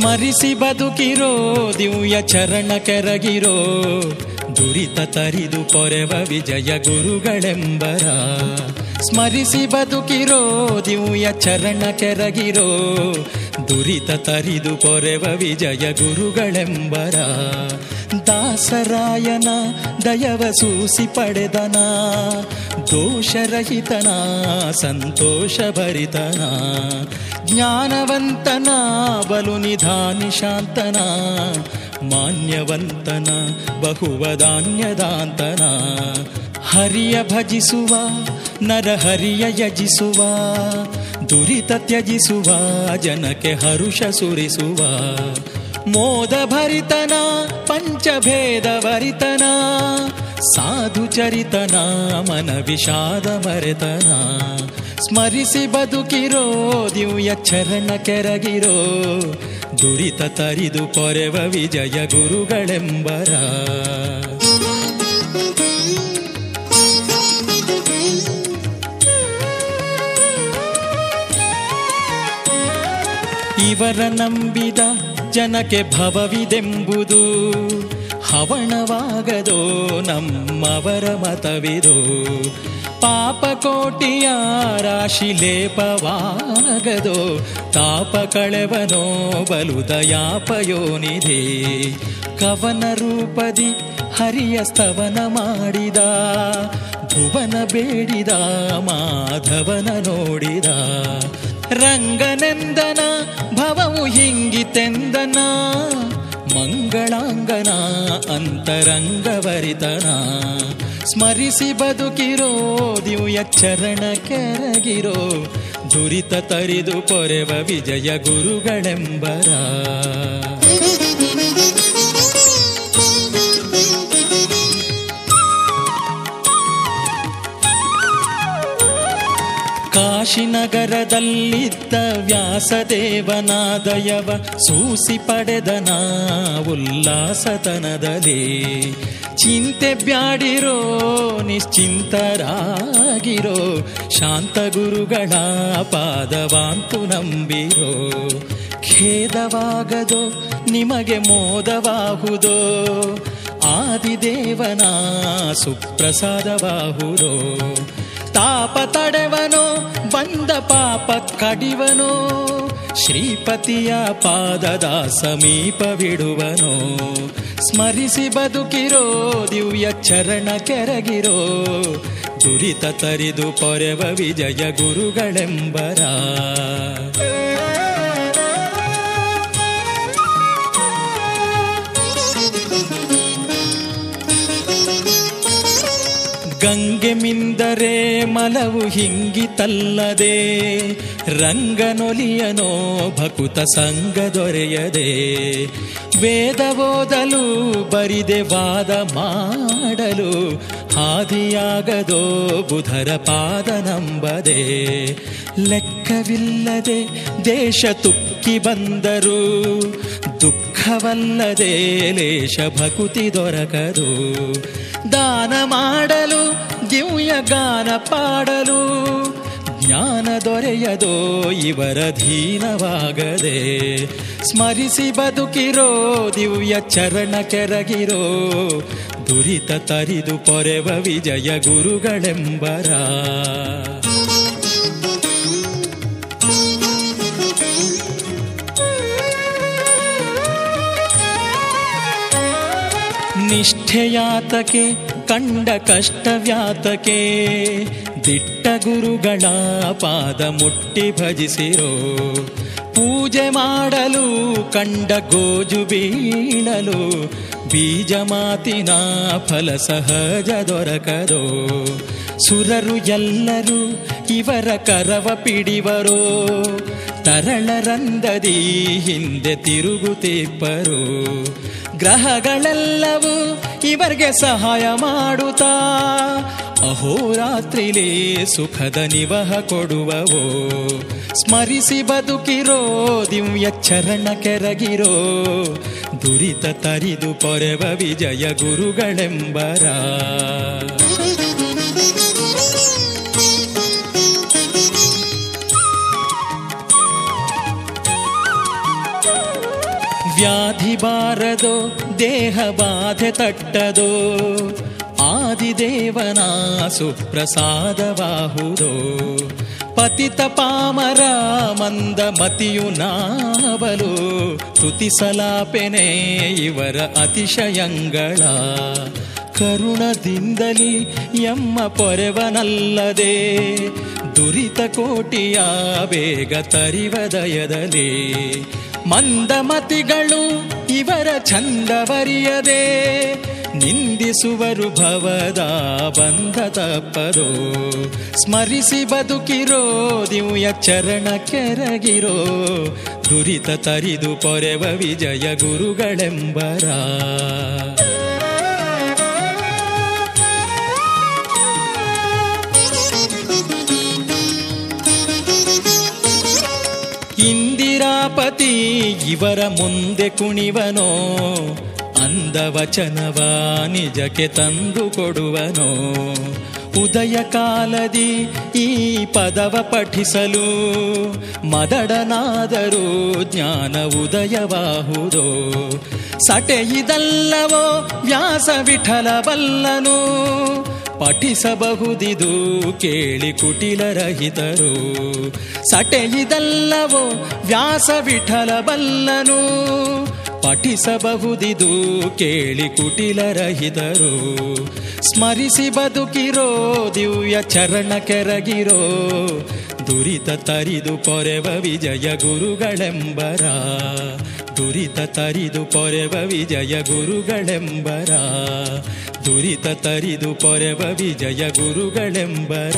ಸ್ಮರಿಸಿ ಬದುಕಿರೋ, ದಿವ್ಯ ಚರಣ ಕೆರಗಿರೋ, ದುರಿತ ತರಿದು ಪೊರೆವ ವಿಜಯ ಗುರುಗಳೆಂಬರ. ಸ್ಮರಿಸಿ ಬದುಕಿರೋ, ದಿವ್ಯ ಚರಣ ಕೆರಗಿರೋ, ದುರಿತ ತರಿದು ಪೊರೆವ ವಿಜಯ ಗುರುಗಳೆಂಬರ. ದಾಸರಾಯನ ದಯವ ಸೂಸಿ ಪಡೆದನ, ದೋಷರಹಿತನ ಸಂತೋಷ ಭರಿತನ ಜ್ಞಾನವಂತನ, ಬಲು ನಿಧಾನಿ ಶಾಂತನ ಮಾನ್ಯವಂತನ, ಬಹುವದಾನ್ಯದಾಂತನ. ಹರಿಯ ಭಜಿಸುವ, ನರಹರಿಯ ಯಜಿಸುವ, ದುರಿತ ತ್ಯಜಿಸುವ, ಜನಕ್ಕೆ ಹರುಷ ಸುರಿಸುವ ಮೋದ ಭರಿತನ ಪಂಚಭೇದ ಭರಿತನ ಸಾಧು ಚರಿತನ ಮನ ವಿಷಾದ ಮರೆತನ. ಸ್ಮರಿಸಿ ಬದುಕಿರೋ, ದಿವ್ಯ ಚರಣ ಕೆರಗಿರೋ, ದುರಿತ ತರಿದು ಪೊರೆವ ವಿಜಯ ಗುರುಗಳೆಂಬರ. ಇವರ ನಂಬಿದ ಜನಕ್ಕೆ ಭವವಿದೆಂಬುದು ಹವಣವಾಗದೋ ನಮ್ಮವರ ಮತವಿದು. ಪಾಪ ಕೋಟಿಯ ರಾಶಿ ಲೇಪವಾಗದೋ ತಾಪ ಕಳೆವನೋ ಬಲು ದಯಾಪಯೋನಿಧಿ ಕವನ ರೂಪದಿ ಹರಿಯ ಸ್ತವನ ಮಾಡಿದ, ಭುವನ ಬೇಡಿದ, ಮಾಧವನ ನೋಡಿದ. ರಂಗನೆಂದನ, ಭವವು ಹಿಂಗಿತೆಂದನ, ಮಂಗಳಾಂಗನ, ಅಂತರಂಗವರಿತನ. ಸ್ಮರಿಸಿ ಬದುಕಿರೋ ದಿವ್ಯ ಚರಣ ಕೆರಗಿರೋ, ದುರಿತ ತರಿದು ಪೊರೆವ ವಿಜಯ ಗುರುಗಳೆಂಬರ. ಕಾಶಿನಗರದಲ್ಲಿದ್ದ ವ್ಯಾಸದೇವನಾದಯವ ಸೂಸಿ ಪಡೆದನ ಉಲ್ಲಾಸತನದಲ್ಲಿ ಚಿಂತೆ ಬ್ಯಾಡಿರೋ, ನಿಶ್ಚಿಂತರಾಗಿರೋ ಶಾಂತ ಗುರುಗಳ ಪಾದವಾಂತು ನಂಬಿರೋ. ಖೇದವಾಗದೋ, ನಿಮಗೆ ಮೋದವಾಹುದೋ, ಆದಿದೇವನ ಸುಪ್ರಸಾದವಾಹುದೋ. ತಾಪ ತಡೆವನೋ, ಬಂದ ಪಾಪ ಕಡಿವನೋ. ಶ್ರೀಪತಿಯ ಪಾದದ ಸಮೀಪವಿಡುವನೋ ಸ್ಮರಿಸಿ ಬದುಕಿರೋ, ದಿವ್ಯ ಚರಣ ಕೆರಗಿರೋ. ದುರಿತ ತರಿದು ಪೊರೆವ ವಿಜಯ ಗುರುಗಳೆಂಬರ. ಗಂಗೆ ಮಿಂದರೆ ಮಲವು ಹಿಂಗಿತಲ್ಲದೆ ರಂಗನೊಲಿಯನೋ ಭಕುತ ಸಂಗ ದೊರೆಯದೆ. ವೇದ ಓದಲು, ಬರಿದೆ ವಾದ ಮಾಡಲು, ಹಾದಿಯಾಗದೋ ಬುಧರ ಪಾದ ನಂಬದೆ. ಲೆಕ್ಕವಿಲ್ಲದೆ ದೇಶ ತುಕ್ಕಿ ಬಂದರು ದುಃಖವಲ್ಲದೆ ಲೇಷ ಭಕುತಿ ದೊರಕದು. ದಾನ ಮಾಡಲು, ದಿವ್ಯ ಗಾನ ಪಾಡಲು, ಜ್ಞಾನ ದೊರೆಯದೋ ಇವರ ಧೀನವಾಗದೆ. ಸ್ಮರಿಸಿ ಬದುಕಿರೋ, ದಿವ್ಯ ಚರಣ ಕೆರಗಿರೋ, ದುರಿತ ತರಿದು ಪೊರೆವ ವಿಜಯ ಗುರುಗಳೆಂಬರ. ನಿಷ್ಠೆಯಾತಕೆ, ಕಂಡ ಕಷ್ಟವ್ಯಾತಕೆ, ದಿಟ್ಟ ಗುರುಗಳ ಪಾದ ಮುಟ್ಟಿ ಭಜಿಸಿರೋ, ಪೂಜೆ ಮಾಡಲು ಕಂಡ ಗೋಜು ಬೀಳಲು, ಬೀಜ ಮಾತಿನ ಫಲ ಸಹಜ ದೊರಕದೋ, ಸುರರು ಎಲ್ಲರೂ ಇವರ ಕರವ ಪಿಡಿವರೋ ತರಳರಂದದಿ ಹಿಂದೆ ತಿರುಗುತ್ತಿಪ್ಪರು ಗ್ರಹಗಳೆಲ್ಲವೂ ಇವರಿಗೆ ಸಹಾಯ ಮಾಡುತ್ತಾ? ಅಹೋರಾತ್ರಿಲೇ ಸುಖದ ನಿವಹ ಕೊಡುವವೋ? ಸ್ಮರಿಸಿ ಬದುಕಿರೋ, ದಿವ್ಯ ಚರಣ ಕೆರಗಿರೋ? ದುರಿತ ತರಿದು ಪೊರೆವ ವಿಜಯ ಗುರುಗಳೆಂಬರ? ಸಹಿಬಾರದೋ ದೇಹ ಬಾಧೆ ತಟ್ಟದೋ. ಆದಿದೇವನ ಸುಪ್ರಸಾದವಾಹುದೋ. ಪತಿತ ಪಾಮರ ಮಂದ ಮತಿಯು ನಾವಲು. ತುತಿಸಲಾಪೆನೆ ಇವರ ಅತಿಶಯಂಗಳ. ಕರುಣದಿಂದಲಿ ಎಮ್ಮ ಪೊರೆವನಲ್ಲದೆ. ದುರಿತ ಕೋಟಿಯ ಬೇಗ ತರಿವದಯದಲ್ಲಿ ಮಂದಮತಿಗಳು ಇವರ ಚಂದವರಿಯದೆ ನಿಂದಿಸುವರು ಭವದ ಬಂಧ ತಪ್ಪದೋ. ಸ್ಮರಿಸಿ ಬದುಕಿರೋ ದಿವ್ಯ ಚರಣ ಕೆರಗಿರೋ. ದುರಿತ ತರಿದು ಪೊರೆವ ವಿಜಯ ಗುರುಗಳೆಂಬರ. ಇಂದಿರಾಪತಿ ಇವರ ಮುಂದೆ ಕುಣಿವನೋ ಅಂದವಚನವ ನಿಜಕ್ಕೆ ತಂದು ಕೊಡುವನೋ. ಉದಯ ಕಾಲದಿ ಈ ಪದವ ಪಠಿಸಲು, ಮದಡನಾದರೂ ಜ್ಞಾನ ಉದಯವಾಹುದೋ. ಸಟೆಯಿದಲ್ಲವೋ ವ್ಯಾಸ ವಿಠಲ ಬಲ್ಲನು ಪಠಿಸಬಹುದಿದು ಕೇಳಿ ಕುಟಿಲರಹಿತರು. ಸಟೆಯಿದಲ್ಲವೋ ವ್ಯಾಸ ವಿಠಲ ಬಲ್ಲನು ಪಠಿಸಬಹುದಿದು ಕೇಳಿ ಕುಟಿಲರಹಿತರು. ಸ್ಮರಿಸಿ ಬದುಕಿರೋ ದಿವ್ಯ ಚರಣ ಕೆರಗಿರೋ. ದುರಿತ ತರಿದು ಪೊರೆವ ವಿಜಯ ಗುರುಗಳೆಂಬರ. ದುರಿತ ತರಿದು ಪೊರೆವ ವಿಜಯ ಗುರುಗಳೆಂಬರ. ದುರಿತ ತರಿದು ಪೊರೆವ ವಿಜಯ ಗುರುಗಳೆಂಬರ.